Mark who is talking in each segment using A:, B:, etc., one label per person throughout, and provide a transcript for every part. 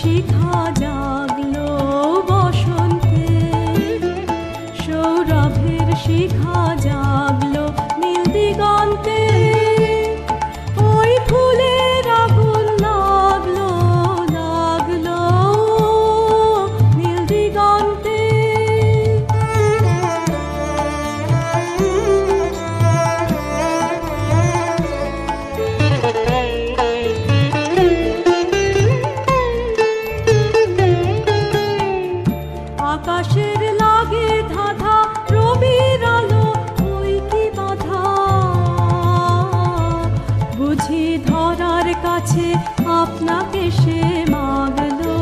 A: শিখা জাগলো বসন্তে। সৌরভের শিখা জাগলো নীল দিগন্তে। আকাশের লাগে ধাঁধা, রবির আলো ওই কি বাধা? বুঝি ধরার কাছে আপনাকে সে মাগলো।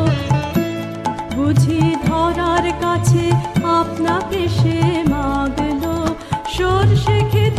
A: বুঝি ধরার কাছে আপনাকে সে মাগলো। সর্ষে খেতে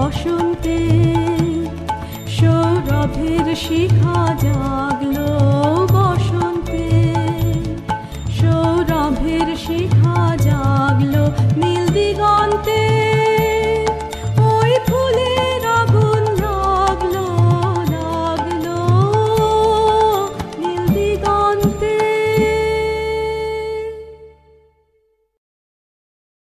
A: বসন্তে সৌরভের শিখা জাগলো।